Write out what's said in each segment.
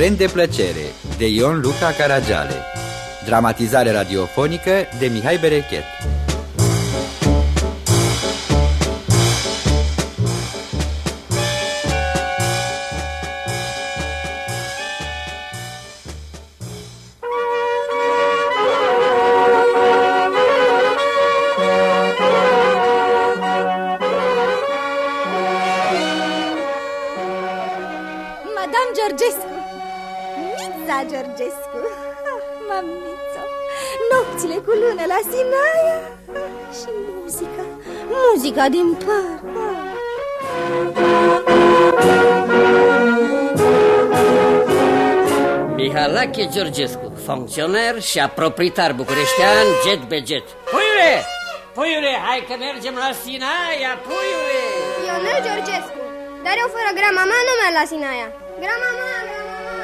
Tren de plăcere de Ion Luca Caragiale Dramatizare radiofonică de Mihai Berechet cu lună la Sinaia ah, Și muzica Muzica din păr ah. Mihalache Georgescu, funcționar și proprietar bucureștean, jet be jet. Puiule! Puiule, hai că mergem la Sinaia, puiule! Ionel Georgescu Dar eu fără grama-ma nu merg la Sinaia Grama-ma, grama-ma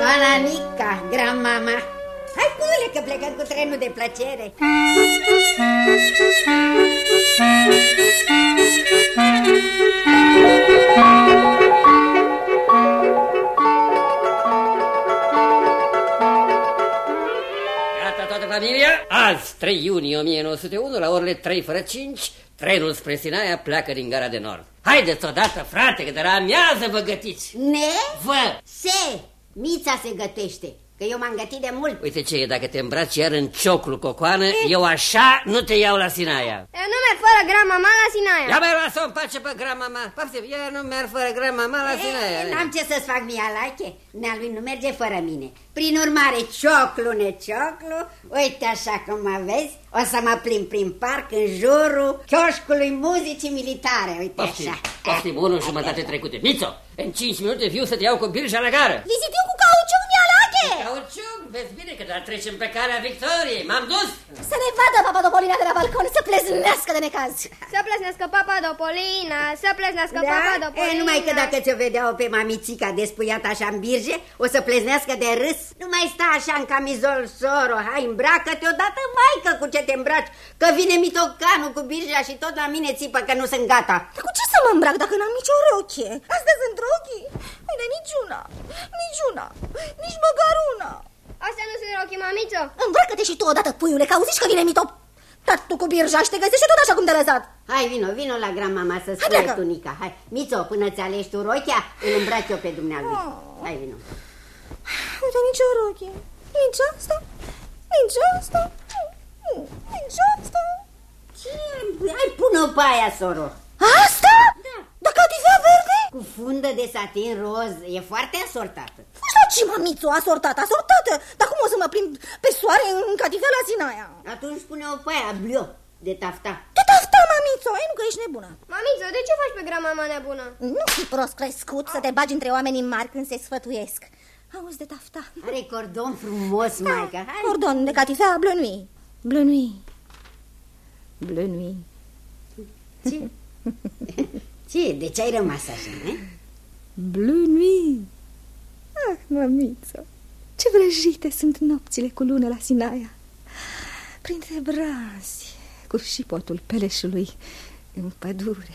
Oana mica, grandmama Hai pule că plecăm cu trenul de plăcere Gata toată familia? Azi, 3 iunie 1901, la orele 3 fără 5, trenul spre Sinaia pleacă din gara de nord. Haideți odată, frate, că de la amiază vă gătiți! Ne? Vă! Se, Mița se gătește Că eu m-am gătit de mult Uite ce e, dacă te îmbraci iar în cioclu cocoană, eu așa nu te iau la Sinaia. Eu nu merg fără grama-ma la Sinaia Ia mai lasă-o în pace pe grama-ma. Poftim, eu nu merg fără grama-ma la Sinaia. E, N-am ce să-ți fac mie alache Nea lui nu merge fără mine Prin urmare, cioclu, necioclu Uite așa cum mă vezi O să mă plimb prin parc în jurul Chioșcului muzicii militare Uite Poftim, așa poftim, unul jumătate trecute. Mițo, în 5 minute viu să te iau cu birja la gară. Vizitiu cu cauciuc mi-alache Cauciuc, vezi bine că dar trecem pe calea victoriei. M-am dus. Să ne vadă Papadopolina de la balcon Să pleznească de necaz Să plesnească Papadopolina Să plesnească Da? Papadopolina E, numai că dacă ți-o vedeau pe mamițica despuiat așa în birge, o să pleznească de râs. Nu mai sta așa în camizol, soro, hai, îmbracă-te odată, maică, cu ce te îmbraci, că vine mitocanul cu birja și tot la mine țipă că nu sunt gata. Dar cu ce să mă îmbrac dacă n-am nicio rochie? Astea sunt rochii Uite, niciuna, niciuna, nici măcar una Astea nu sunt rochii, mamițo Îmbracă-te și tu odată, puiule, că auziși că vine mito Dar tu cu birja și te găsește tot așa cum te-a lăsat Hai, vino, vino la grandmama să Hai, spui pleacă. tunica. Hai, Mițo, până ți alegi tu rochia, îl îmbraci eu pe dumnealui. Oh. Hai, vino. Uite, nici o rochie Nici asta, nici asta Nici asta Ce? Hai, pune-o pe aia, soro. Asta? Da. Da catifea verde? Cu fundă de satin roz, e foarte asortată. Așa ce mamițu, asortată, asortată Dar cum o să mă plimb pe soare în catifea la Sinaia? Atunci pune-o pe aia, blio, de tafta. De tafta, mamițu, ai nu că ești nebună Mamițo, de ce faci pe grama-ma nebună? Nu fi prost crescut să te bagi între oamenii mari când se sfătuiesc Auzi de tafta Are cordon frumos, maica. Hai. Cordon de catifea bleu nuit Bleu nuit Bleu nuit Ce? Ce? De ce ai rămas așa, ne? Bleu nuit Ah, mamiță Ce vrăjite sunt nopțile cu lună la Sinaia Printre brazi Cu șipotul peleșului În pădure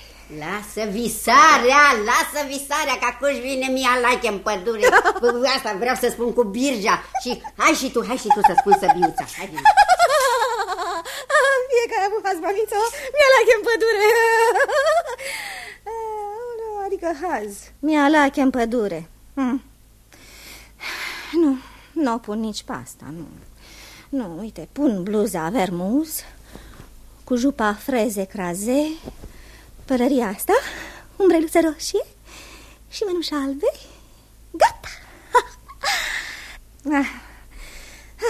Lasă visarea, lasă visarea, că acum vine mia lache în pădure. Bă, Asta vreau să spun cu birja. Și hai și tu, hai și tu să spui săbiuța. Hai, vino. Fiecare buhaz, mamiță Mi-a lache în pădure Aoleu, Adică haz Mi-a lache în pădure hm. Nu, nu o pun nici pe asta Nu, nu uite, pun bluza vermuz Cu jupa freze craze Pălăria asta Umbreluță roșie Și mănușa albe Gata ah.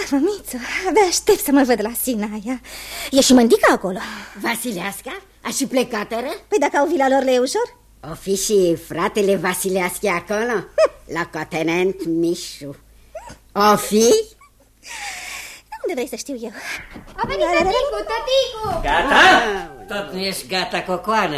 Ah, mămiță, abia aștept să mă văd la Sinaia E și mândica acolo Vasileasca? A și plecat, ră? Păi dacă au vila lor le e ușor O fi și fratele Vasileaschi acolo? La cotenent Mișu. O fi? Unde vrei să știu eu? A venit tăticu, tăticu Gata? Tot nu ești gata, cocoană.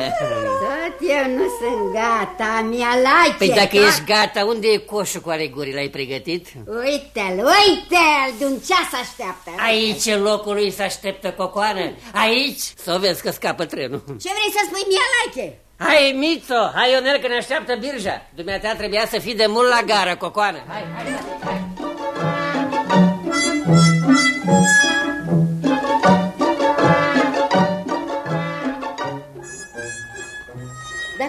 Tot eu nu sunt gata, mi-a lache. Păi dacă tot. ești gata, unde e coșul cu alegurii? L-ai pregătit? Uite-l, uite-l, de un ceas așteaptă. Aici în locul lui se așteptă cocoană. Aici să o vezi că scapă trenul. Ce vrei să spui, mi-a lache? Hai, Mițo, hai, Ionel, că ne așteaptă birja. Dumneata trebuia să fii de mult la gară, cocoană. Hai, hai, hai. Dar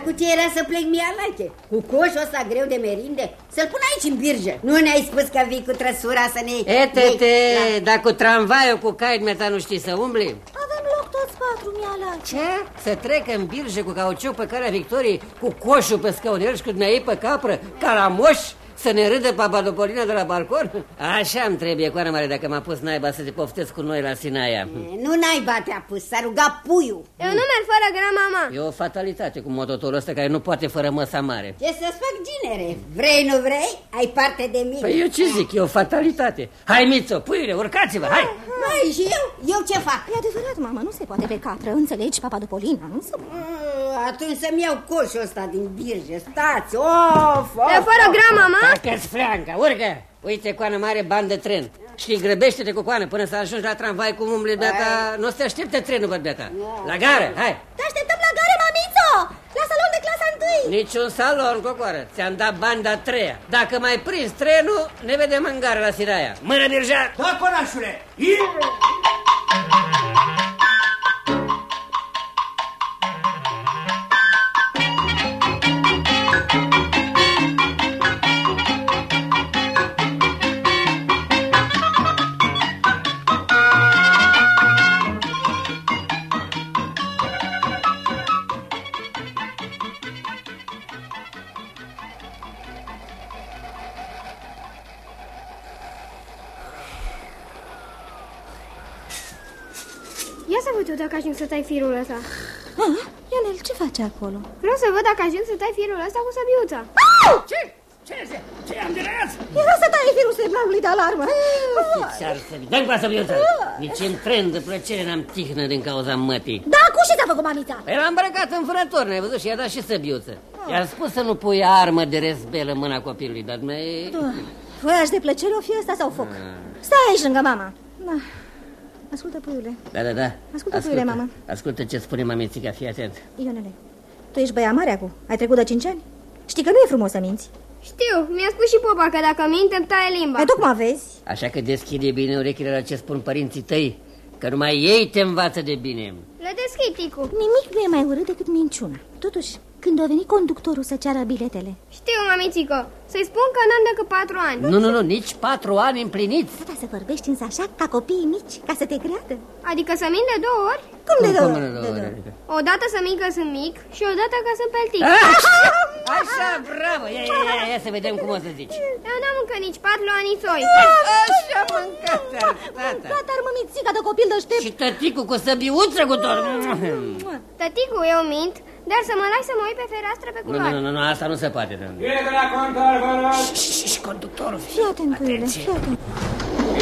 cu ce era să plec mie alache? Cu coșul ăsta greu de merinde? Să-l pun aici în birjă. Nu ne-ai spus că vii cu trăsura să ne... Etete, ne- dar cu tramvaiul, cu cai, dumneata nu știi să umbli? Avem loc toți patru, mi-a Ce? Să trec în birjă cu cauciuc pe calea Victoriei, cu coșul pe scaunel și cu dumneai pe capră, ca la moș? Să ne râdă papadopolina de la balcon? Așa îmi trebuie, coară mare, dacă m-a pus naiba să te poftesc cu noi la Sinaia. Nu n-ai bate pus, s-a rugat puiul. Eu nu merg fără grama-mama. E o fatalitate cu mototorul ăsta care nu poate fără măsa mare. Ce să-ți fac, ginere? Vrei, nu vrei? Ai parte de mine. Păi eu ce zic, e o fatalitate. Hai, Mițo, puiule, urcați-vă, hai! Mai și eu? Eu ce fac? E adevărat, mamă, nu se poate pe capră, înțelegi, Papadopolina, nu se poate. Mm, Atunci să-mi iau coșul ăsta din birjă. Stați, of, of, E fără grama-mama? Tacă-ți fleanca, urcă! Uite, coană mare, ban de tren. Și grăbește-te cu coană până să ajungi la tramvai cum umble beata. Nu o să te aștepte trenul, bă, beata. La gară, hai! Te așteptăm la gare, mamițo! La salon de clasa întâi! Niciun salon, cocoară. Ți-am dat banda a treia. Dacă mai prins trenul, ne vedem în gară la Siraia. Mână, Birja! Da, conașule! Ia dacă ajung să tai firul ăsta. Ah, Ionel, ce faci acolo? Vreau să văd dacă ajung să tai firul ăsta cu săbiuța. Ce? Ce? Ce? Ce am de răs? Era să tai firul semnalului de alarmă. Ce-ar să Dă-mi cu să Nici în tren de plăcere n-am tihnă din cauza mătii. Da, cu ce ți-a făcut mamița? Păi l-am îmbrăcat în vânător, n-ai văzut? Și i-a dat și săbiuță. I-a spus să nu pui armă de rezbel în mâna copilului, dar mai... Voiaș de plăcere o fie asta sau foc? Stai aici lângă mama. Da. Ascultă, puiule. Da, da, da. Ascultă, puiule, mamă. Ascultă ce spune mamițica, fii atent. Ionele, tu ești băia mare acum? Ai trecut de cinci ani? Știi că nu e frumos să minți. Știu, mi-a spus și popa că dacă minte îmi taie limba. Păi tocmai vezi. Așa că deschide bine urechile la ce spun părinții tăi, că numai ei te învață de bine. Le deschid, Ticu. Nimic nu e mai urât decât minciuna. Totuși, când a venit conductorul să ceară biletele, Știu, mamițico. Să-i spun că n-am decât patru ani. Nu, nu, nu, nici patru ani împliniți. putea să vorbești însă așa ca copiii mici, ca să te creadă. Adică să mint de două ori? Cum de două? Cum de De două două. ori, adică? O dată să mint că sunt mic și o dată că sunt peltic. Așa, așa, bravo, ia, ia, ia, ia să vedem cum o să zici. Eu n-am încă nici patru ani soi. Așa mâncat, tata. Gata, ar mămițica de copil deștept. Și tăticu cu săbiuță cu tot. Tăticu, eu mint, dar să mă lași să mă uit pe fereastră pe Nu, nu, culoare. nu, nu, nu, asta nu se poate. domnule. Bine la control, vă rog! Și conductorul. Fii atent, puiule, fii atent.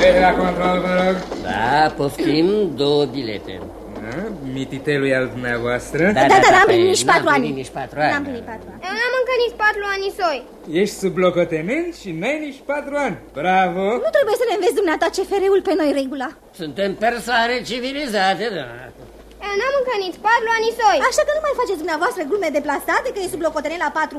Bine la control, vă rog! Da, poftim două bilete. Da, mititelul e al dumneavoastră. Da, da, da, n-am păi, primit nici patru N-am ani. primit nici patru ani. N-am primit patru ani. Eu n-am încă nici patru ani soi. Ești sub locotenent și n-ai nici patru ani. Bravo! Nu trebuie să ne înveți dumneata CFR-ul pe noi regula. Suntem persoane civilizate, da. Eu n-am încă nici patru ani soi. Așa că nu mai faceți dumneavoastră glume deplasate că e sub locotenent la patru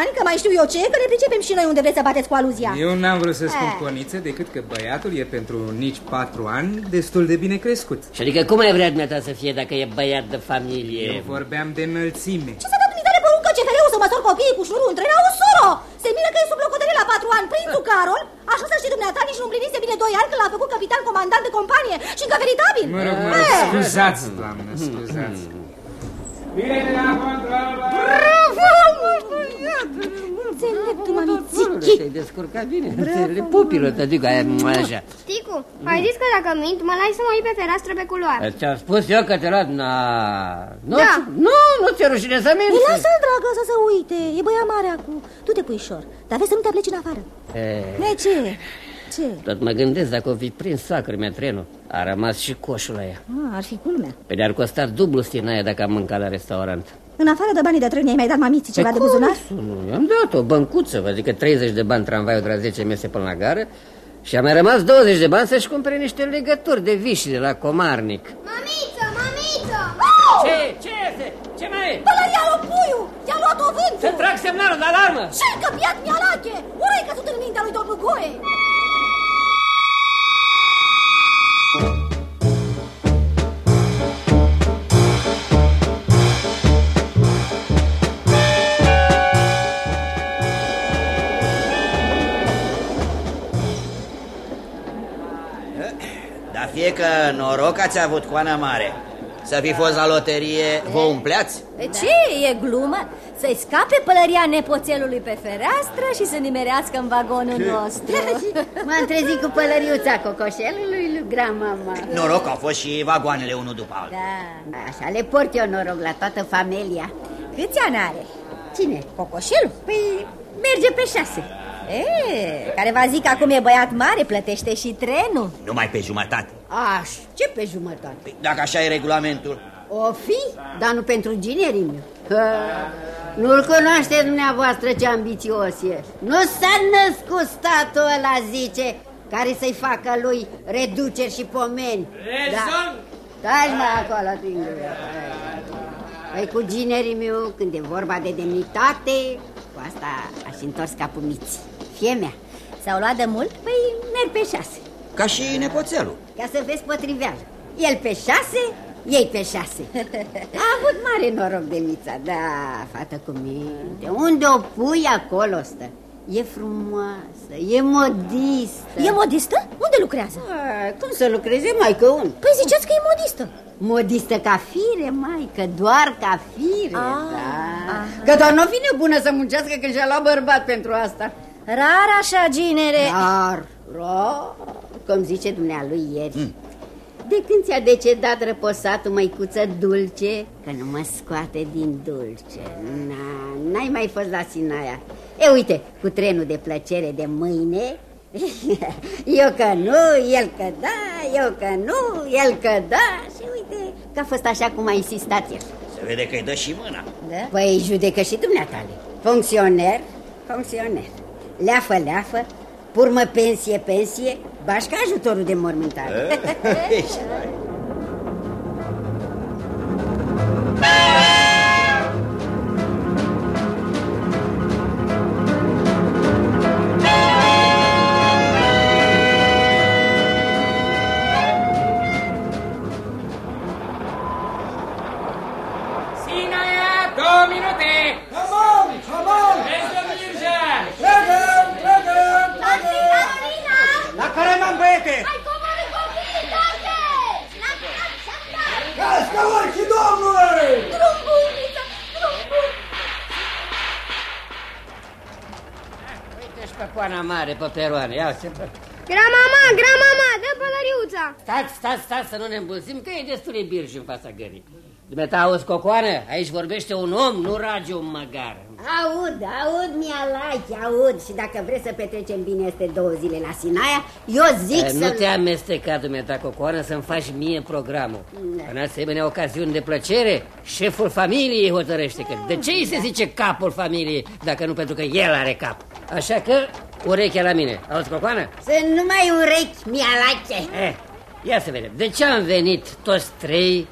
ani, că mai știu eu ce, că ne pricepem și noi unde vreți să bateți cu aluzia. Eu n-am vrut să spun Eh. coniță decât că băiatul e pentru nici patru ani destul de bine crescut. Și adică cum ai vrea dumneata să fie dacă e băiat de familie? Eu vorbeam de înălțime. Ce să dă dumitare poruncă CFR-ul să măsor copiii cu șnurul între o soro? Se miră că e sub locotenent la patru ani, prințul Carol, așa să știi dumneata, nici nu împlinise bine doi ani când l-a făcut capitan comandant de companie și încă veritabil. Mă rog, mă rog, Eh. scuzați, doamnă, scuzați. Bine la control, vă rog! Înțeleptul, Te-ai mamițichi. descurcat bine. Le pupilă, te dic aia, așa. Ticu, ai zis că dacă mint, mă lași să mă uit pe fereastră pe culoare. Ți-am spus eu că te las... Na... Nu, Da. nu, nu ți-e rușine să Îi minți. lasă dragă să se uite, e băia mare acum. Tu te puișor, dar vezi să nu te pleci în afară. E, Ne, ce? Ce? tot mă gândesc dacă o fi prins sacră mea trenul. A rămas și coșul la ea. Ah, ar fi culmea. Pe de-ar costa dublu stinaia dacă am mâncat la restaurant. În afară de banii de trăini, ai mai dat mamiții ceva de buzunar? Nu, i-am dat o băncuță, vă zic că 30 de bani tramvaiul de la 10 mese până la gară și a mai rămas 20 de bani să-și cumpere niște legături de viși de la Comarnic. Mamiță, mamiță! Ce? Ce este? Ce mai e? Ăla ia o pui, luat-o vântul! Să trag semnalul de alarmă! Ce-ai căpiat mialache? Ori căzut în mintea lui domnul Goe! Dar fie că noroc ați avut coana mare. Să fi fost la loterie, vă umpleați? Ce e glumă? Să-i scape pălăria nepoțelului pe fereastră și să nimerească în vagonul nostru. M-am trezit cu pălăriuța cocoșelului lui grandmama. Noroc au fost și vagoanele unul după altul. Da, așa le port eu noroc la toată familia. Câți ani are? Cine? Cocoșelul? Păi merge pe șase. E, care va zic că acum e băiat mare, plătește și trenul. Numai pe jumătate. Aș, ce pe jumătate? Păi, dacă așa e regulamentul. O fi, dar nu pentru ginerii meu. Că nu-l cunoaște dumneavoastră ce ambițios e. Nu s-a născut statul ăla, zice, care să-i facă lui reduceri și pomeni. Rezon! Stai mai acolo, tingule. Păi cu ginerii meu, când e vorba de demnitate, cu asta aș întors capul miții. Fie mea. S-au luat de mult? Păi merg pe șase, Ca și nepoțelul. Ca să vezi potriveală. El pe șase, ei pe șase. A avut mare noroc de mița, da, fată cu minte. Unde o pui, acolo stă. E frumoasă, e modistă. E modistă? Unde lucrează? A, cum să lucreze, mai că un? Păi ziceți că e modistă. Modistă ca fire, mai, că doar ca fire, Ah, da. aha. Că doar nu vine bună să muncească când și-a luat bărbat pentru asta. Rar așa, ginere. Dar, rar, cum zice dumnealui ieri, mm. de când ți-a decedat răposatul măicuță dulce, că nu mă scoate din dulce, Na, n-ai mai fost la Sinaia. E, uite, cu trenul de plăcere de mâine, eu că nu, el că da, eu că nu, el că da, și uite că a fost așa cum a insistat el. Se vede că îi dă și mâna. Da? Păi judecă și dumneatale. Funcționer, funcționer. Leafă, leafă, purmă pensie, pensie, bașca ajutorul de mormântare. Coana mare, pe peroane. Ia se Gramama, gramama, dă pălăriuța! Stați, stați, stați să nu ne îmbulzim, că e destul de birj în fața gării. Dumneata, auzi, Cocoană? Aici vorbește un om, nu rage un măgar. Aud, aud, mi-a aud Și dacă vreți să petrecem bine este două zile la Sinaia Eu zic Eh, să... Nu te amesteca, dumneata, Cocoană, să-mi faci mie programul. Da. În asemenea ocasiuni de plăcere, șeful familiei hotărăște că de ce îi se zice capul familiei, dacă nu pentru că el are cap. Așa că, urechea la mine. Auzi, Cocoană? Să nu mai urechi, mi-a Eh, ia să vedem. De ce am venit toți trei,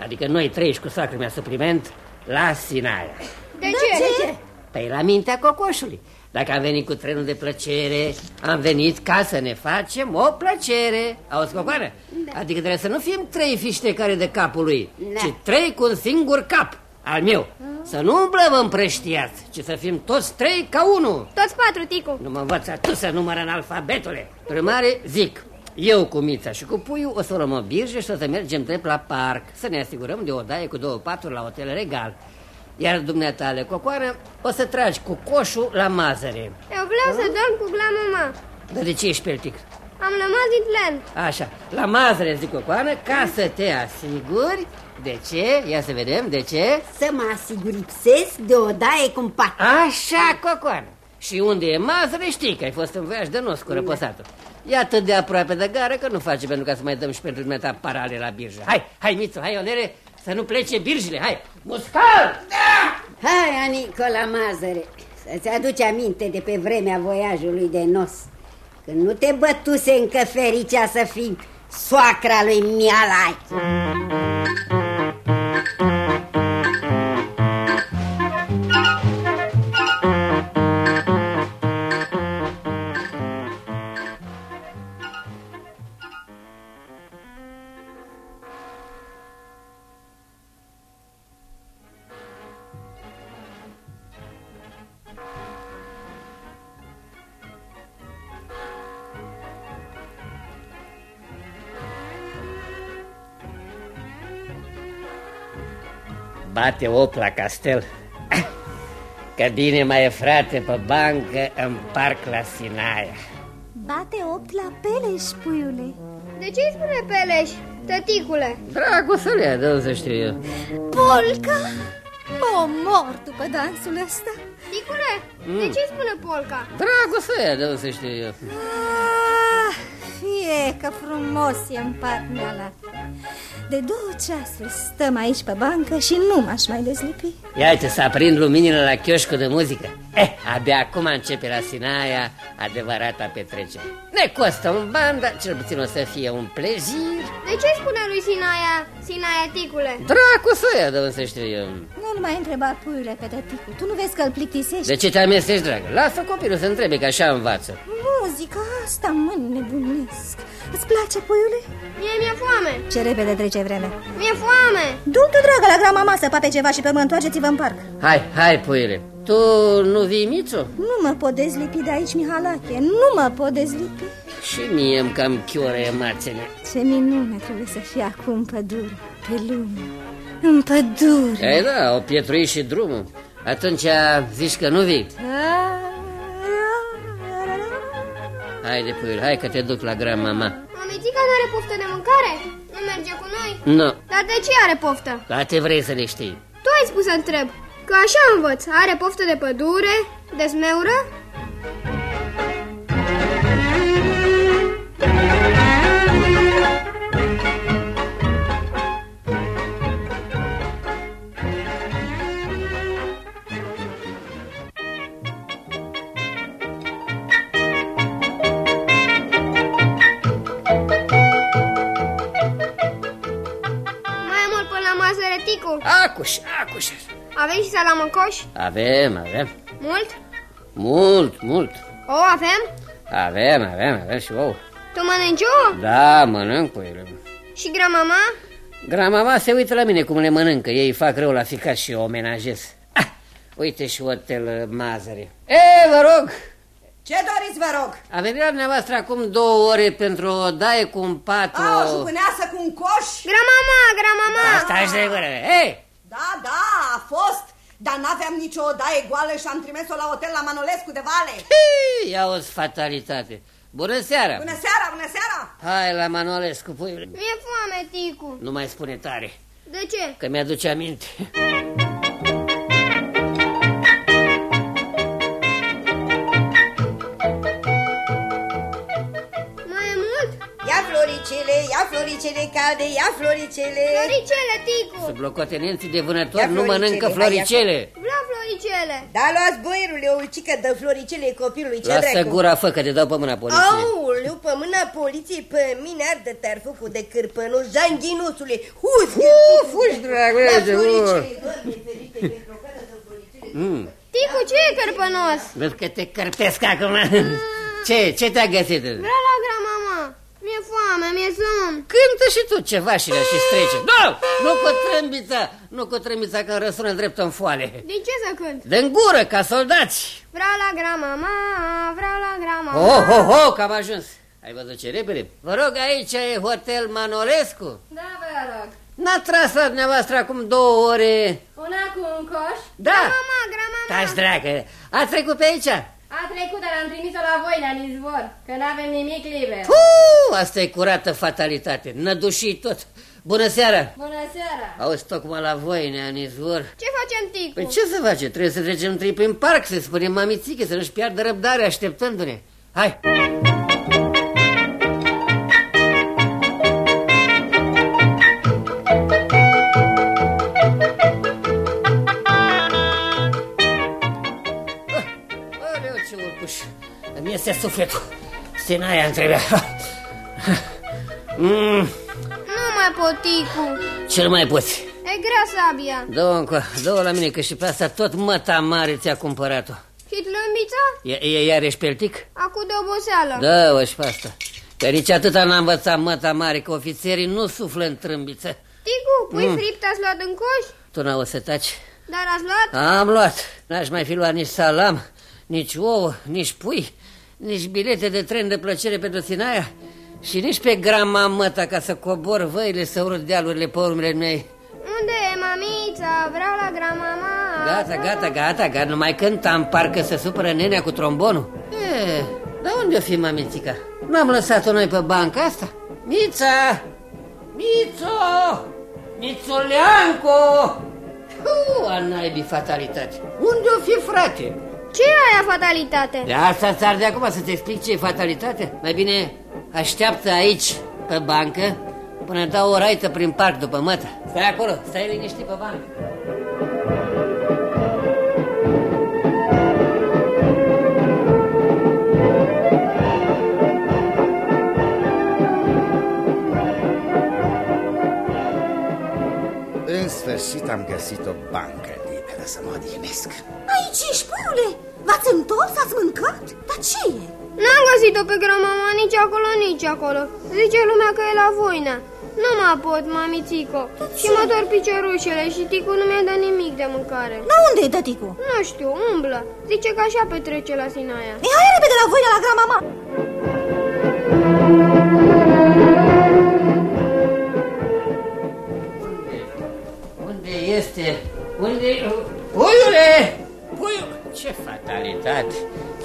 adică noi trei și cu sacrul mea supliment, la Sinaia? De ce? De ce? Păi la mintea cocoșului. Dacă am venit cu trenul de plăcere, am venit ca să ne facem o plăcere. Auzi, cocoană? Adică trebuie să nu fim trei fiștecare de capul lui, Da. ci trei cu un singur cap, al meu. Să nu umblăm împrăștiați, ci să fim toți trei ca unul. Toți patru, Ticu. Nu mă învăța tu să numără în alfabetule. Primare, zic, eu cu Mița și cu Puiu o să luăm o birjă și o să mergem drept la parc, să ne asigurăm de o daie cu două paturi la hotel regal. Iar dumneatale, Cocoară, o să tragi cu coșul la mazăre. Eu vreau să dorm cu glamama. Dar de ce ești peltic? Am rămas din plen. Așa, la mazăre, zic Cocoară, ca să te asiguri. De ce? Ia să vedem, de ce? Să mă asigur lipsesc de o daie cu pat Așa, Cocoară. Și unde e mazăre, știi că ai fost în voiaj de nos cu răposatul. E atât de aproape de gară că nu face pentru ca să mai dăm și pentru dumneata parale la birjă. Hai, hai, Mițu, hai, Onere, să nu plece birjile, hai! Muscal! Hai, Anico, la mazăre Să-ți aduci aminte de pe vremea voiajului de nos Când nu te bătuse încă fericea să fii soacra lui Mialai Mm-hmm. Bate 8 la castel. Că bine mai e frate pe bancă, în parc la Sinaia. Bate opt la Peleș, puiule. De ce îi spune Peleș, tăticule? Dragosălea, de să știu eu. Polca? O, mor după dansul ăsta. Ticule, mm. de ce îi spune polca? Dragosălea, de să știu eu. Ah, fie că frumos e în parc De două ceasuri stăm aici pe bancă și nu m-aș mai dezlipi. Ia uite, să aprind luminile la chioșcul de muzică. Eh, abia acum începe la Sinaia adevărata petrecere. Ne costă un ban, dar cel puțin o să fie un plezir. De ce spune lui Sinaia, Sinaia ticule? Dracu să ia, de să știu eu. Nu-l mai întreba puiule pe tăticu, tu nu vezi că îl plictisești? De ce te amestești, dragă? Lasă copilul să întrebe, că așa învață. Muzica asta mă nebunesc. Îți place, puiule? Mie mi-e foame. Ce repede trece vreme. Mi-e foame. Du-te, dragă, la grama masă, pape ceva și pe mă întoarceți-vă în parc. Hai, hai, puiule. Tu nu vii, Mițu? Nu mă pot dezlipi de aici, Mihalache. Nu mă pot dezlipi. Și mie îmi cam chiore mațele. Ce minune trebuie să fie acum în pădure, pe lume. În pădure. Ei da, o pietrui și drumul. Atunci zici că nu vii? Haide, puiul, hai că te duc la grandmama. Mamițica nu are poftă de mâncare? Nu merge cu noi? Nu. Dar de ce are poftă? La te vrei să le știi. Tu ai spus să întreb. Că așa învăț. Are poftă de pădure, de smeură? Avem și salamăcoș? Avem, avem. Mult? Mult, mult. O avem? Avem, avem, avem și ouă. Tu mănânci ouă? Da, mănânc cu ele. Și gramama? Gramama se uită la mine cum le mănâncă. Ei fac rău la ficat și o omenajez. Ah, uite și hotel Mazăre. E, vă rog! Ce doriți, vă rog? A venit la dumneavoastră acum două ore pentru o daie cu un pat. A, o jupâneasă cu un coș? Gramama, gramama! Asta aș de gură. Hei! Da, da, a fost. Dar n-aveam nicio odaie goală și am trimis-o la hotel la Manolescu de Vale. Hei, ia o fatalitate. Bună seara! Bună seara, bună seara! Hai la Manolescu, pui. Mi-e foame, Ticu. Nu mai spune tare. De ce? Că mi-aduce aminte. ia floricele cade, ia floricele. Floricele, Ticu. Sunt locotenenții de vânători nu mănâncă floricele. Vreau floricele. Da, luați boierule, o ucică de floricele copilului, ce Lasă dracu? gura, fă, că te dau pe mâna poliției. Auleu, pe mâna poliției, pe mine arde tarfucul de cârpănuș, janghinusule. Huz, uh, fugi, dragule, de Mm. Ticu, ce e cărpănos? Văd că te cărpesc acum. Ce? Ce te-a găsit? Vreau la gramama. Mi-e foame, mi-e somn. Cântă și tu ceva și le și strece. Nu, nu cu trâmbița, nu cu trâmbița că răsună drept în foale. Din ce să cânt? De gură, ca soldați. Vreau la gramama, vreau la gramama. Oh, oh, oh, că am ajuns. Ai văzut ce repede? Vă rog, aici e Hotel Manolescu? Da, vă rog. N-a tras la dumneavoastră acum două ore... Una cu un coș? Da! Gramama, gramama! Taci, dragă! A trecut pe aici? A trecut, dar am trimis-o la voi, la Nizvor, că n-avem nimic liber. Puh, asta e curată fatalitate, nădușii tot. Bună seara! Bună seara! Auzi, tocmai la voi, nea Nizvor. Ce facem, Ticu? Păi ce să face? Trebuie să trecem trei prin parc, să spunem mamițică, să nu-și piardă răbdare așteptându-ne. Hai! Sufletul. Sinaia îmi trebuia. Mm. Nu mai pot, Ticu. Ce mai poți? E grea sabia. Dă-o încă, dă la mine, că și pe asta tot măta mare ți-a cumpărat-o. Și tlâmbița? E, e iarăși peltic? Acu de oboseală. Dă-o și pe asta. Că nici atâta n-a învățat măta mare, că ofițerii nu suflă în trâmbiță. Ticu, pui mm. fript ați luat în coș? Tu n-au să taci? Dar ați luat? Am luat. N-aș mai fi luat nici salam, nici ouă, nici pui nici bilete de tren de plăcere pentru Sinaia și nici pe grama măta ca să cobor văile să urât dealurile pe urmele mei. Unde e mamița, vreau la grandmama. Gata, gata, gata, gata, numai cântam, parcă se supără nenea cu trombonul. E, dar unde o fi mamițica? N-am lăsat-o noi pe banca asta? Mița! Mițo! Mițoleanco! Uu, a naibii fatalitate. Unde o fi, frate? Ce e aia fatalitate? De asta ți de acum să-ți explic ce e fatalitate? Mai bine așteaptă aici, pe bancă, până dau o raită prin parc după mătă. Stai acolo, stai liniștit pe bancă. În sfârșit am găsit o bancă liberă să mă odihnesc. Aici ești, puiule! Găsit-o pe grandmama nici acolo, nici acolo. Zice lumea că e la voina. Nu mă pot, mamițico. Și mă dor piciorușele și ticu nu mi-a dat nimic de mâncare. La unde e tăticu? Nu știu, umblă. Zice că așa petrece la Sinaia. E, hai repede la voina la grandmama. Unde este? Unde... Puiule! Puiule! Ce fatalitate!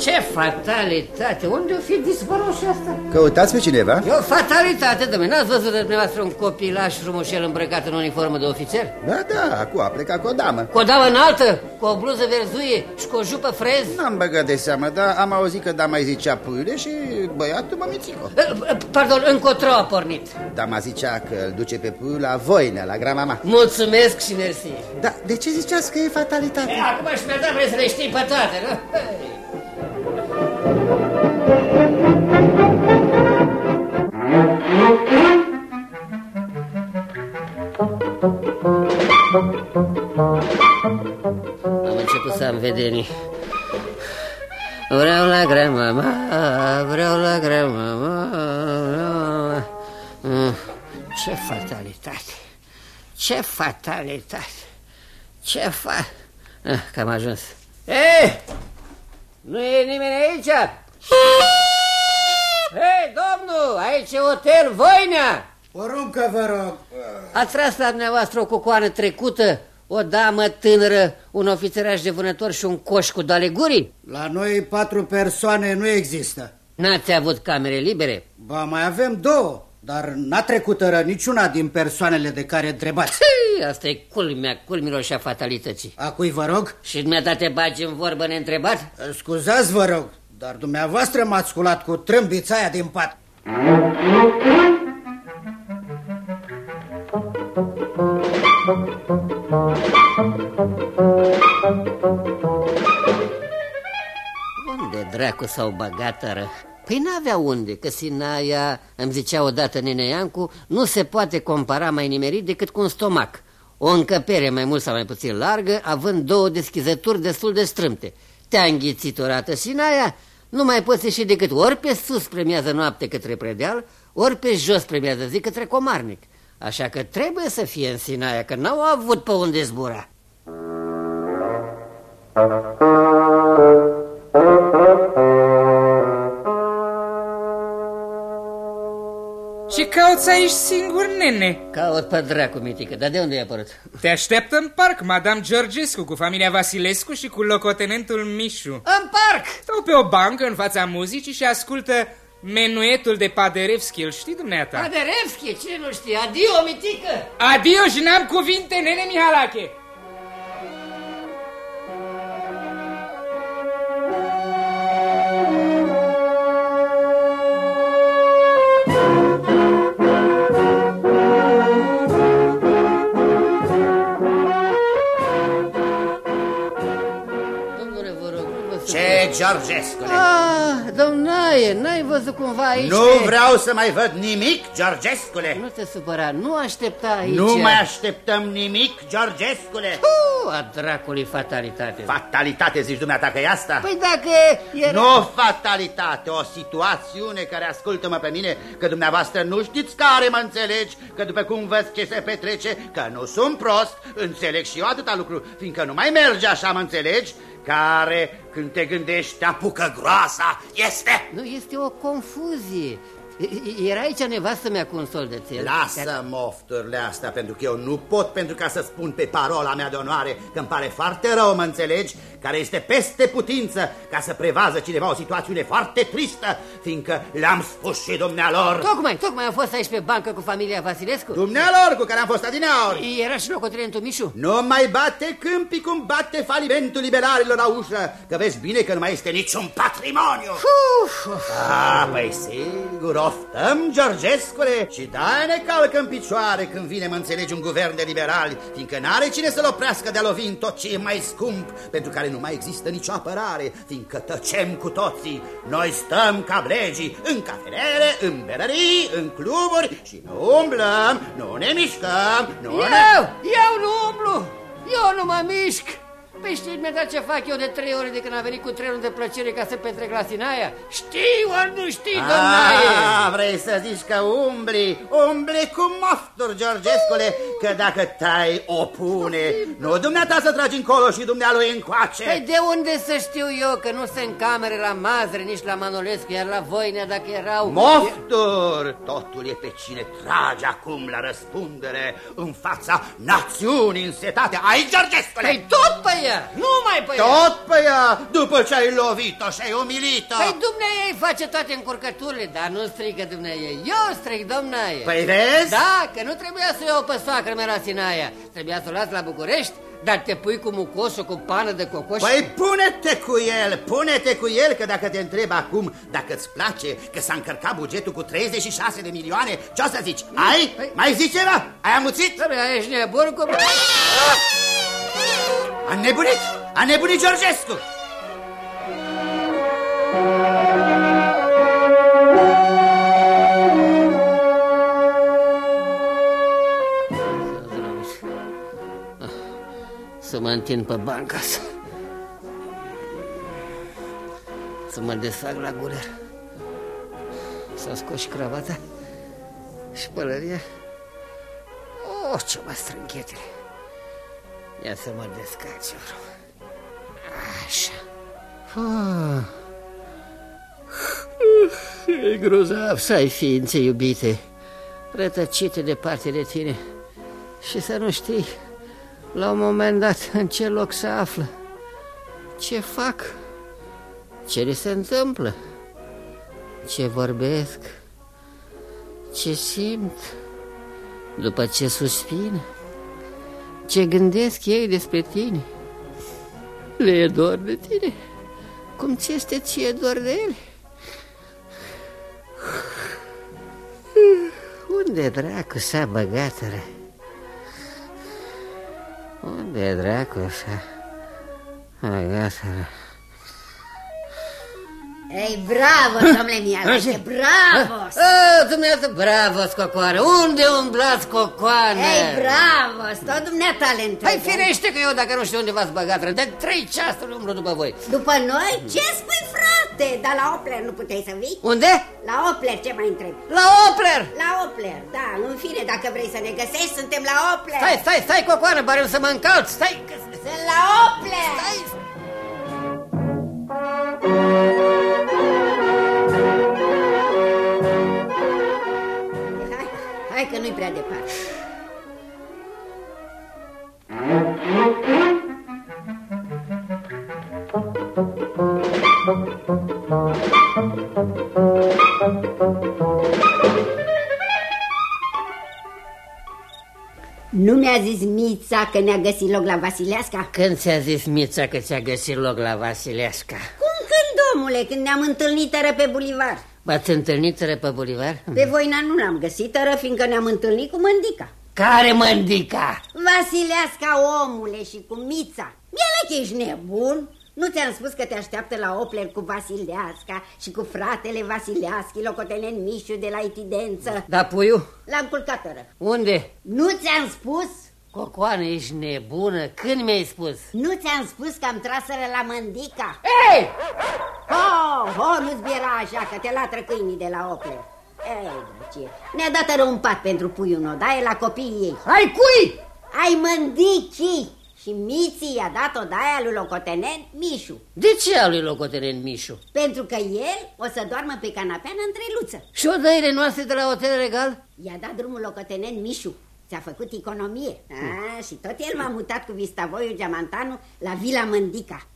Ce fatalitate! Unde o fi dispărut și asta? Căutați pe cineva? E o fatalitate, domnule. N-ați văzut de dumneavoastră un copilaș frumușel îmbrăcat în uniformă de ofițer? Da, da, acum a plecat cu o damă. Cu o damă înaltă, cu o bluză verzuie și cu o jupă frez? N-am băgat de seamă, dar am auzit că dama îi zicea puiule și băiatul mămițico. Pardon, încotro a pornit. Dama zicea că îl duce pe puiul la voine, la gramama. Mulțumesc și mersi. Da, de ce ziceați că e fatalitate? E, acum și mi-a dat vreți să le știi pe toate, nu? Am început să am vedenii. Vreau la grandmama, vreau la grandmama, vreau la... Mm, Ce fatalitate, ce fatalitate, ce fa... Ah, că am ajuns. Ei, nu e nimeni aici? Hei, domnul, aici e hotel Voinea. Poruncă, vă rog. Ați tras la dumneavoastră o cucoană trecută, o damă tânără, un ofițeraș de vânător și un coș cu doale gurii? La noi patru persoane nu există. N-ați avut camere libere? Ba, mai avem două, dar n-a trecut ră niciuna din persoanele de care întrebați. Hei, asta e culmea, culmilor și a fatalității. A cui vă rog? Și dumneata te bagi în vorbă neîntrebat? Scuzați, vă rog, dar dumneavoastră m-ați sculat cu trâmbița aia din pat. Unde dracu s-au băgat ră? Păi n-avea unde, că Sinaia, îmi zicea odată Nene Iancu, nu se poate compara mai nimerit decât cu un stomac. O încăpere mai mult sau mai puțin largă, având două deschizături destul de strâmte. Te-a înghițit o rată Sinaia, nu mai poți ieși decât ori pe sus premiază noapte către predeal, ori pe jos premiază zi către comarnic. Așa că trebuie să fie în Sinaia, că n-au avut pe unde zbura. Ce cauți aici singur, nene? Caut pe dracu, mitică, dar de unde ai apărut? Te așteaptă în parc, Madame Georgescu, cu familia Vasilescu și cu locotenentul Mișu. În parc! Stau pe o bancă în fața muzicii și ascultă menuetul de Paderewski, îl știi dumneata? Paderewski, cine nu știe? Adio, mitică! Adio și n-am cuvinte, nene Mihalache! Georgescule? Ah, domnaie, n-ai văzut cumva aici? Nu vreau să mai văd nimic, Georgescule. Nu te supăra, nu aștepta aici. Nu mai așteptăm nimic, Georgescule. Uh, a dracului fatalitate. Fatalitate, zici dumneata că e asta? Păi dacă era... Nu fatalitate, o situațiune care ascultă-mă pe mine, că dumneavoastră nu știți care mă înțelegi, că după cum văd ce se petrece, că nu sunt prost, înțeleg și eu atâta lucru, fiindcă nu mai merge așa, mă înțelegi, care, când te gândești, te apucă groasa, este... Nu, este o confuzie. Era aici nevastă mea cu un soldețel. Lasă mofturile astea, pentru că eu nu pot pentru ca să spun pe parola mea de onoare că îmi pare foarte rău, mă înțelegi, care este peste putință ca să prevază cineva o situațiune foarte tristă, fiindcă le-am spus și dumnealor. Tocmai, tocmai am fost aici pe bancă cu familia Vasilescu. Dumnealor cu care am fost adineauri. Era și locotenentul Mișu. Nu mai bate câmpii cum bate falimentul liberalilor la ușă, că vezi bine că nu mai este niciun patrimoniu. Uf, uf. Ah, păi sigur, oftăm, Georgescule, și da ne calcă în picioare când vine, mă înțelegi, un guvern de liberali, fiindcă n-are cine să-l oprească de-a lovi în tot ce e mai scump, pentru care nu mai există nicio apărare, fiindcă tăcem cu toții. Noi stăm ca blegii în cafenele, în berării, în cluburi și nu umblăm, nu ne mișcăm, nu Eu, ne... eu nu umblu, eu nu mă mișc. Păi știi imediat ce fac eu de trei ore de când a venit cu trenul de plăcere ca să petrec la Sinaia? Știi ori nu știi, domnaie? Ah, vrei să zici că umbli, umbli cu mofturi, Georgescule, că dacă tai o pune, nu dumneata să tragi încolo și dumnealui încoace. Păi de unde să știu eu că nu se încamere la Mazăre, nici la Manolescu, iar la Voinea dacă erau... Mofturi! Totul e pe cine trage acum la răspundere în fața națiunii însetate. Ai, Georgescule! Păi tot pe ea, numai pe ea! Tot pe ea, după ce ai lovit-o și ai umilit-o. Păi dumneai face toate încurcăturile, dar nu strigă dumneai. Eu strig, domnaie. Păi vezi? Da, că nu trebuia să iau pe soacră mea la Sinaia. Trebuia să o las la București, dar te pui cu mucosul, cu pană de cocoș. Păi pune-te cu el, pune-te cu el, că dacă te întreb acum dacă îți place că s-a încărcat bugetul cu 36 de milioane, ce o să zici? Ai? Păi- Mai zici ceva? Ai amuțit? Trebuie, ești nebun cu... A nebunit! A nebunit Georgescu! Să mă întind pe banca să... Să mă desfac la guler. Să scot și cravata și pălăria. Oh, ce mă strânchetele. Ia să mă descarc eu. Așa. Ah. E grozav să ai ființe iubite, rătăcite departe de tine și să nu știi la un moment dat în ce loc se află, ce fac, ce li se întâmplă, ce vorbesc, ce simt, după ce suspină, ce gândesc ei despre tine. Le e dor de tine, cum ți este ție dor de ele. Unde dracu s-a băgat, re? Unde dracu s-a băgat, re? Ei, bravo, domnule Mialache, bravo! Oh, dumneavoastră, bravo, Scocoară! Unde umblați, Cocoană? Ei, bravo, tot dumneata le întreb. Păi firește că eu, dacă nu știu unde v-ați băgat, de trei ceasuri umblu după voi. După noi? Ce spui, frate? Dar la Opler nu puteai să vii? Unde? La Opler, ce mai întrebi? La Opler! La Opler, da, în fine, dacă vrei să ne găsești, suntem la Opler. Stai, stai, stai, Cocoană, bare să mă încalț, stai! Sunt la Opler! Stai! Hai, nu-i prea departe. Nu mi-a zis Mița că ne-a găsit loc la Vasileasca? Când ți-a zis Mița că ți-a găsit loc la Vasileasca? Cum când, domnule, când ne-am întâlnit tără pe bulivar? V-ați întâlnit tără pe bulivar? Pe Voina nu l-am găsit tără, fiindcă ne-am întâlnit cu Mândica. Care mândica? Vasileasca, omule, și cu Mița. Miele că ești nebun? Nu ți-am spus că te așteaptă la Opler cu Vasileasca și cu fratele Vasileaschi, locotenent Mișu de la Itidență? Da, puiu? L-am culcat tără. Unde? Nu ți-am spus? Cocoană, ești nebună? Când mi-ai spus? Nu ți-am spus că am traseră la Mândica? Ei! Ho, ho, nu-ți biera așa, că te latră câinii de la Opler. Ei, drăcie, ne-a dat tără un pat pentru puiul nou, da? E la copiii ei. Ai cui? Ai mândicii Și Miții i-a dat o daia lui locotenent Mișu. De ce a lui locotenent Mișu? Pentru că el o să doarmă pe canapea în întreluță. Și o dăire noastre de la hotel regal? I-a dat drumul locotenent Mișu. Ți-a făcut economie. A, și tot el m-a mutat cu vistavoiul Geamantanu la Vila Mândica.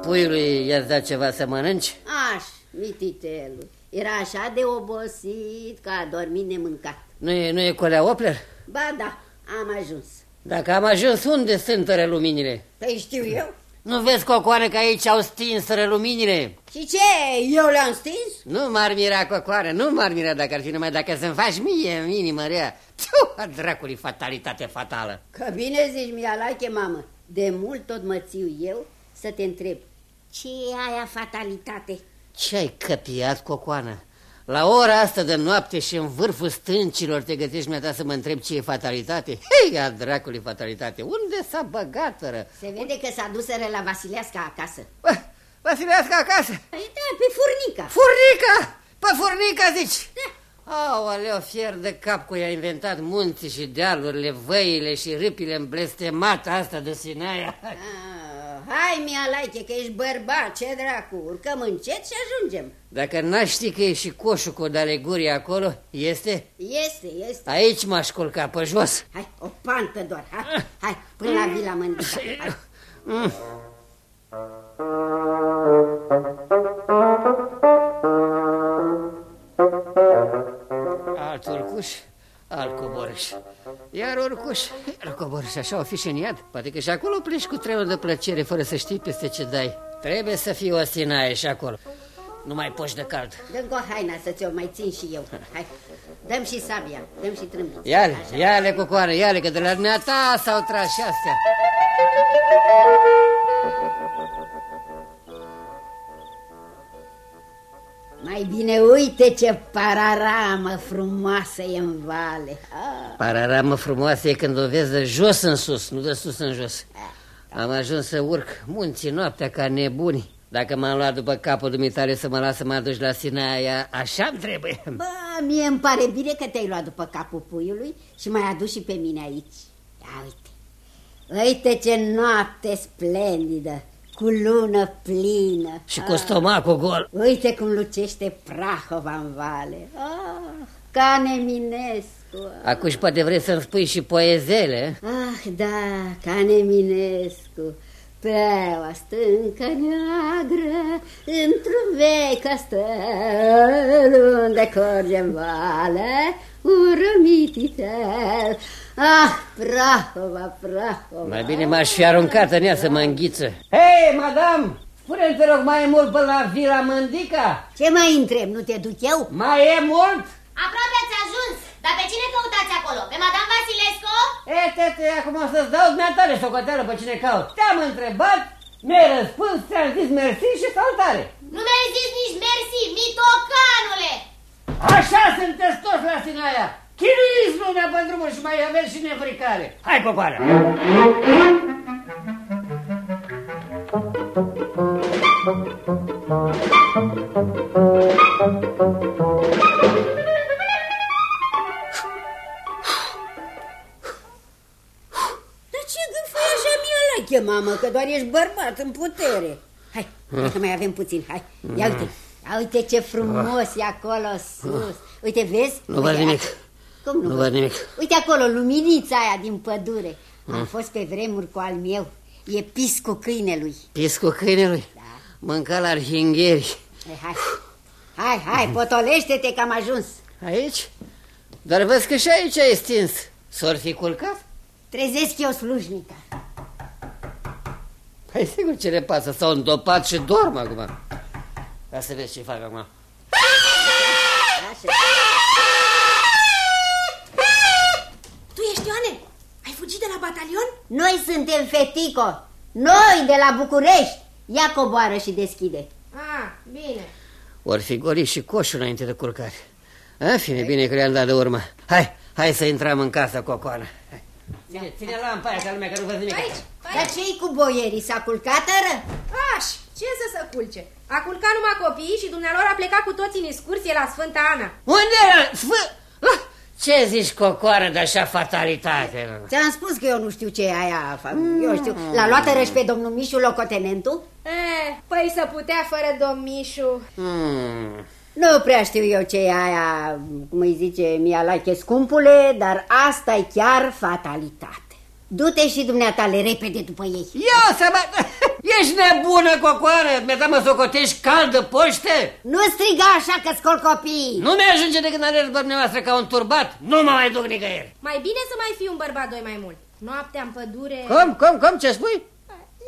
Puiului i-ați dat ceva să mănânci? Aș, mititelul. Era așa de obosit că a dormit nemâncat. Nu e, nu e colea Opler? Ba da, am ajuns. Dacă am ajuns, unde sunt reluminile? Păi știu eu. Nu vezi, Cocoane, că aici au stins reluminile? Și ce? Eu le-am stins? Nu m-ar mira, Cocoane, nu m-ar mira dacă ar fi numai dacă să-mi faci mie în inimă rea. Tu, a dracului, fatalitate fatală. Că bine zici, Mialache, mamă. De mult tot mă țiu eu să te întreb. Ce e aia fatalitate? Ce ai căpiat, Cocoană? La ora asta de noapte și în vârful stâncilor te gătești mi să mă întreb ce e fatalitate? Hei, a dracului fatalitate, unde s-a băgat -ră? Se vede că s-a dus la Vasileasca acasă. Bă, Vasileasca acasă? Păi da, pe furnica. Furnica? Pe furnica zici? Da. Aoleo, fier de cap cu i-a inventat munții și dealurile, văile și râpile îmblestemate asta de Sinaia. Ah, hai, Mialaiche, că ești bărbat, ce dracu, urcăm încet și ajungem. Dacă n-aș ști că e și coșul cu dalegurii acolo, este? Este, este. Aici m-aș culca pe jos. Hai, o pantă doar, hai, hai până la Vila Mândica, hai. Mm. Alt urcuș, alt coborâș. Iar urcuș, iar coborâș, așa o fi și în iad. Poate că și acolo pleci cu trenul de plăcere fără să știi peste ce dai. Trebuie să fii o sinaie și acolo. Nu mai poși de cald. Dăm cu haina să ți-o mai țin și eu. Hai, dăm și sabia, dăm și trâmbița. Ia-le, ia-le cu coară, ia-le, că de la dumneata s-au tras și astea. Mai bine uite ce pararamă frumoasă e în vale. Ah. Pararamă frumoasă e când o vezi de jos în sus, nu de sus în jos. Am ajuns să urc munții noaptea ca nebuni. Dacă m-am luat după capul dumitale să mă las să mă aduci la Sinaia, așa-mi trebuie. Bă, mie îmi pare bine că te-ai luat după capul puiului și m-ai adus și pe mine aici. Ia uite, uite ce noapte splendidă cu lună plină. Și cu stomacul gol. Uite cum lucește Prahova în vale. Ah, ca Neminescu. Acum poate vrei să-mi spui și poezele? Ah, da, ca Neminescu. Pe o stâncă neagră, într-un vechi stăl, unde curge în vale un rămititel. Ah, Prahova, Prahova. Mai bine m-aș fi aruncat în ea să mă înghiță. Hei, madame, spune-mi, te rog, mai e mult până la Vila Mândica? Ce mai întreb, nu te duc eu? Mai e mult? Aproape ați ajuns, dar pe cine căutați acolo? Pe Madame Vasilescu? E, tete, acum o să-ți dau dumneatare socoteală pe cine caut. Te-am întrebat, mi-ai răspuns, ți-am zis mersi și saltare. Nu mi-ai zis nici mersi, mitocanule! Așa sunteți toți la Sinaia. Chinuiți lumea pe drumul și mai aveți și nefricare. Hai, popoară! Dar ce gâfăi așa miolache, mamă, că doar ești bărbat în putere. Hai, hai că mai avem puțin, hai, ia uite. Ia uite ce frumos e acolo sus. Uite, vezi? Nu văd nimic. Cum nu, nu văd nimic. Uite acolo, luminița aia din pădure. Am mm. fost pe vremuri cu al meu. E piscul câinelui. Piscul câinelui? Da. Mânca la arhingheri. Hai, hai, hai, hai potolește-te că am ajuns. Aici? Dar văd că și aici ai stins. S-or fi culcat? Trezesc eu slujnica. Păi sigur ce le pasă, s-au îndopat și dorm acum. Ca să vezi ce fac acum. Așa. Tu ești Ioane? Ai fugit de la batalion? Noi suntem Fetico. Noi de la București. Ia coboară și deschide. Ah, bine. Or fi golit și coșul înainte de culcare. A, fine, bine că le-am dat de urmă. Hai, hai să intrăm în casa cocoană. Ține, ține lampa aia ca lumea că nu văd nimic. Aici, Dar ce-i cu boierii? S-a culcat, ară? Aș, ce să se culce. A culcat numai copiii și dumnealor a plecat cu toții în excursie la Sfânta Ana. Unde era? Sfâ... Ah, Ce zici, cocoară, de așa fatalitate? Ți-am spus că eu nu știu ce e aia. fa- Eu știu. L-a luat răși pe domnul Mișu locotenentul? Eh, păi să putea fără domn Mișu. Hmm. Nu prea știu eu ce e aia, cum îi zice Mialache scumpule, dar asta e chiar fatalitate. Du-te și dumneatale repede după ei. Ia să mă... Ești nebună, cocoară? Mi-a dat mă socotești caldă poște? Nu striga așa că scol copiii! Nu mi-ajunge decât alerg dumneavoastră ca un turbat. Nu mă mai duc nicăieri. Mai bine să mai fii un bărbat doi mai mult. Noaptea în pădure... Cum, cum, cum, ce spui?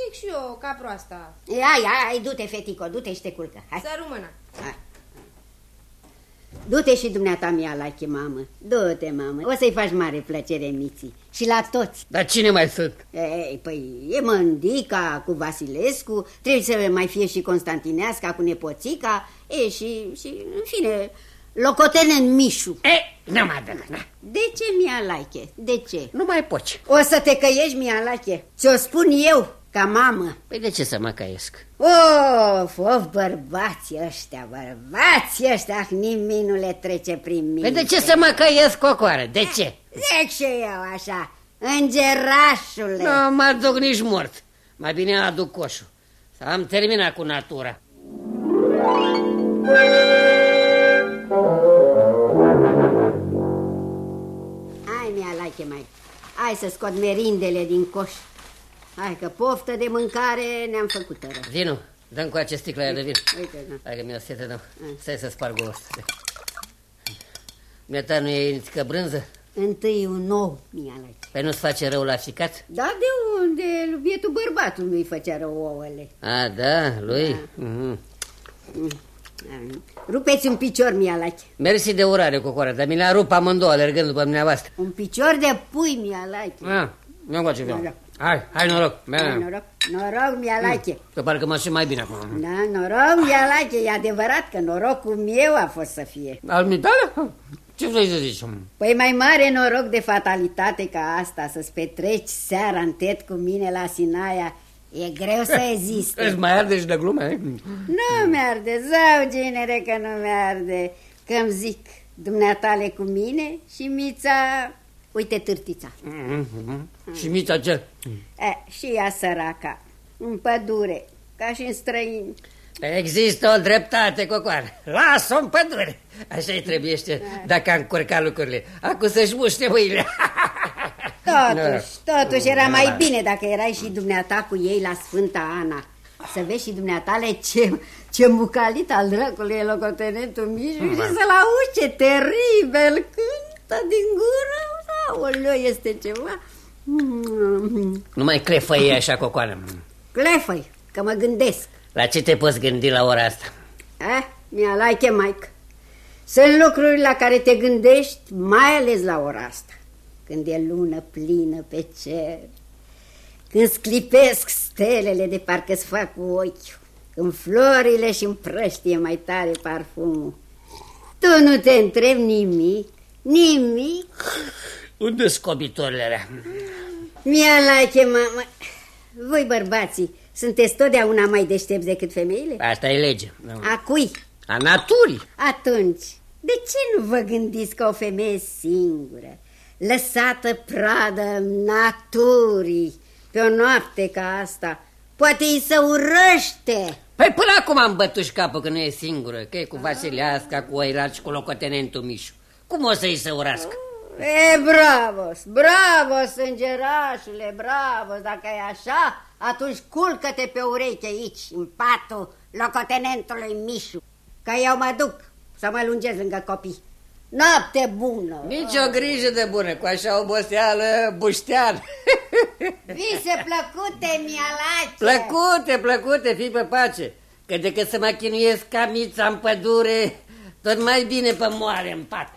Zic și eu, ca proasta. Ia, ia, ai, du-te, fetico, du-te și te culcă. Hai. Să rămână. Du-te și dumneata mea la mamă. Du-te, mamă. O să-i faci mare plăcere miții. Și la toți. Dar cine mai sunt? Ei, păi e Mândica cu Vasilescu, trebuie să mai fie și Constantineasca cu nepoțica, e și, și în fine, locotenen Mișu. E, nu mai dă, na. De ce, Mialache? De ce? Nu mai poți. O să te căiești, Mialache. Ți-o spun eu, ca mamă. Păi de ce să mă căiesc? Of, of, bărbații ăștia, bărbații ăștia, ah, nimic nu le trece prin mine. Păi de ce să mă căiesc, cocoară? De ce? Zic și eu așa, îngerașule. Nu mă duc nici mort. Mai bine aduc coșul. Să am terminat cu natura. Hai, Mialache, mai. Hai să scot merindele din coș. Hai că poftă de mâncare ne-am făcut rău. Vinu, dăm cu acest sticlă aia de vin. Uite, da. Hai că mi-o sete, dăm. Stai să sparg o ostă. Mi-a nu e nică brânză? Întâi un nou, Mialache. Păi nu-ți face rău la ficat? Da, de unde? Vietul bărbatul nu-i făcea rău ouăle. A, da, lui? Mhm. Rupeți un picior, Mialache. Mersi de urare, cocoară, dar mi le-a rupt amândouă alergând după dumneavoastră. Un picior de pui, Mialache. Ah, nu încoace, Da, Vinu. da. Hai, hai noroc. Hai, noroc, noroc, Mialache. Că parcă mă simt mai bine acum. Da, noroc, Mialache, e adevărat că norocul meu a fost să fie. Al mitale? Ce vrei să zici? Păi mai mare noroc de fatalitate ca asta, să-ți petreci seara în tet cu mine la Sinaia, e greu să existe. Îți mai arde și de glume, eh? Nu mi-arde, zău, genere, că nu mi-arde, că-mi zic, dumneatale cu mine și Mița, uite târtița. Mhm. Și mița ce? E, și ea săraca, în pădure, ca și în străini. Există o dreptate, cocoară. Lasă-o în pădure. Așa-i trebuiește dacă am încurcat lucrurile. Acum să-și muște mâinile. Totuși, totuși era mai Da. bine dacă erai și dumneata cu ei la Sfânta Ana. Să vezi și dumneatale ce, ce mucalit al dracului e locotenentul Mișu și să-l auzi ce teribil cântă din gură. Aoleu, este ceva. Mm, Nu mai clefăie așa, cocoară. Clefăi, că mă gândesc. La ce te poți gândi la ora asta? Eh, mi-a like, Mike. Sunt lucruri la care te gândești, mai ales la ora asta. Când e lună plină pe cer, când sclipesc stelele de parcă-ți fac cu ochiul, când florile și împrăștie mai tare parfumul. Tu nu te întrebi nimic, nimic. Unde scobitorile alea? Mi-a like, mamă. Voi bărbații, sunteți totdeauna mai deștepți decât femeile? Asta e lege. A cui? A naturii. Atunci, de ce nu vă gândiți că o femeie singură, lăsată pradă naturii, pe o noapte ca asta, poate îi să urăște? Păi până acum am bătut și capul că nu e singură, că e cu Vasileasca, cu Oirat și cu locotenentul Mișu. Cum o să-i se urască? E, bravos, bravo, sângerașule, bravo, dacă e așa, atunci culcă-te pe ureche aici, în patul locotenentului Mișu, că eu mă duc să mă lungez lângă copii. Noapte bună! Nici o grijă de bună, cu așa oboseală buștean. Vise plăcute, mialace! Plăcute, plăcute, fii pe pace. Că decât să mă chinuiesc ca mița în pădure, tot mai bine pe moare în pat.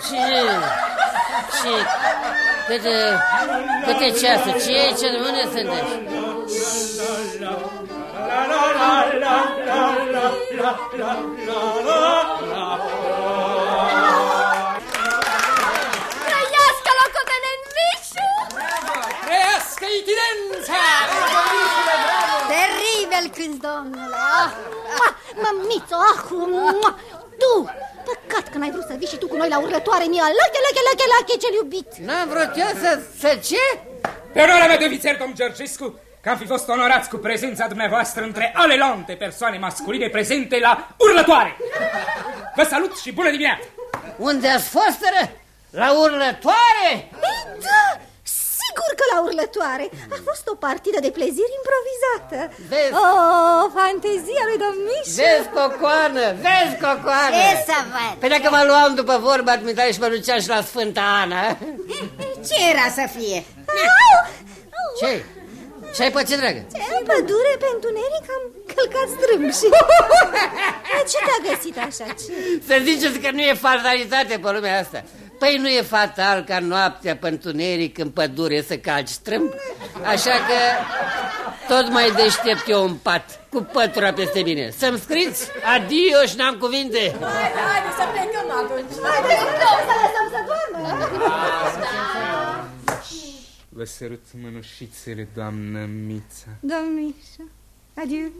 Ce? Ce? Ce? Câte, câte ceasuri? Ce, ce mâine sunteți? Trăiască locotenent Mișu! Trăiască itineranța! Teribil cânt, domnule! Ah, ah, mămițo, ahu, mua. tu! Păcat că n-ai vrut să vii și tu cu noi la urlătoare mia Lache, lache, lache, lache, cel iubit N-am vrut eu să, să ce? Pe onoarea mea de ofițer, domn Georgescu, că am fi fost onorați cu prezența dumneavoastră între alelante persoane masculine prezente la urlătoare. Vă salut și bună dimineața! Unde ați fost, ră? La urlătoare? Ei, da, sigur că la urlătoare A fost o partidă de pleziri improvizată Vezi? Oh, fantezia lui domniș Vezi, cocoană, vezi, cocoană! Ce să văd? Păi dacă mă luam după vorba, admitai și mă duceam și la Sfânta Ana. Ce era să fie? ce Ce ai pățit, dragă? În pădure pe întuneric am călcat strâmb și... Ce te-a găsit așa? Ce? Să ziceți că nu e fatalitate pe lumea asta. Păi nu e fatal ca noaptea pe întuneric în pădure să calci strâmb? Așa că tot mai deștept eu un pat cu pătura peste mine. Să-mi scriți adio și n-am cuvinte. Haide, haide să plecăm atunci. Haide, să lăsăm să doarmă Vă sărut mânușițele, doamnă Mița. Domnișa, adieu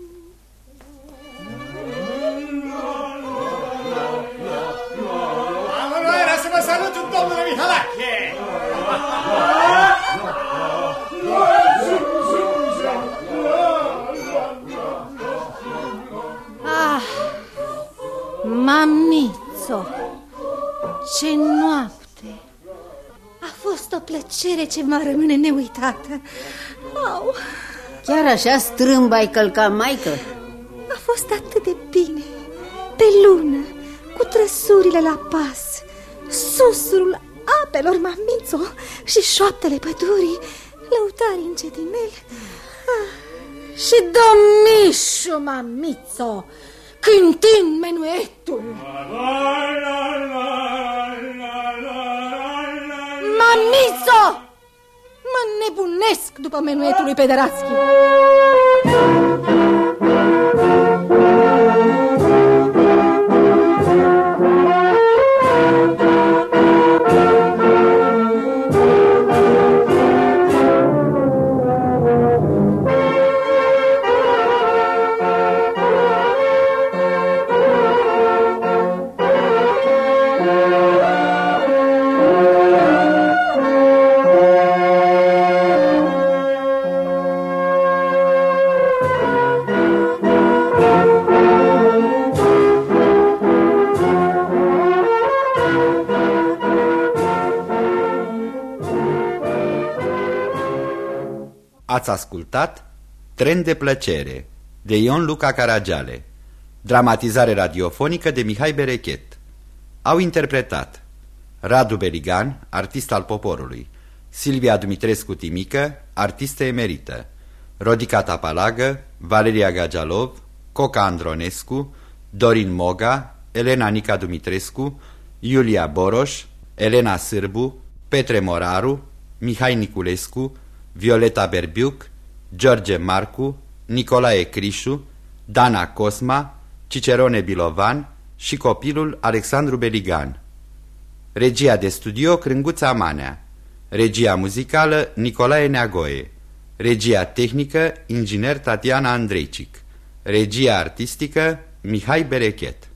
Am onoarea să vă salut, domnule Mihalache! Ah, mamițo, ce noapte! A fost o plăcere ce mă rămâne neuitată. Au, Chiar așa strâmb ai călcat, maică? a fost atât de bine, pe lună, cu trăsurile la pas, susurul apelor mamițo și șoaptele pădurii, lăutarii încetineli. Ah, și domnișul mamițo, cântind menuetul. Mamițo! Mă nebunesc după menuetul lui Pederaschi. Ați ascultat Tren de plăcere de Ion Luca Caragiale. Dramatizare radiofonică de Mihai Berechet. Au interpretat Radu Beligan, artist al poporului Silvia Dumitrescu Timică, artistă emerită Rodica Tapalagă, Valeria Gagialov, Coca Andronescu, Dorin Moga, Elena Nica Dumitrescu, Iulia Boroș, Elena Sârbu, Petre Moraru, Mihai Niculescu, Violeta Berbiuc, George Marcu, Nicolae Crișu, Dana Cosma, Cicerone Bilovan și copilul Alexandru Beligan. Regia de studio Crânguța Manea. Regia muzicală Nicolae Neagoe. Regia tehnică Inginer Tatiana Andreicic. Regia artistică Mihai Berechet.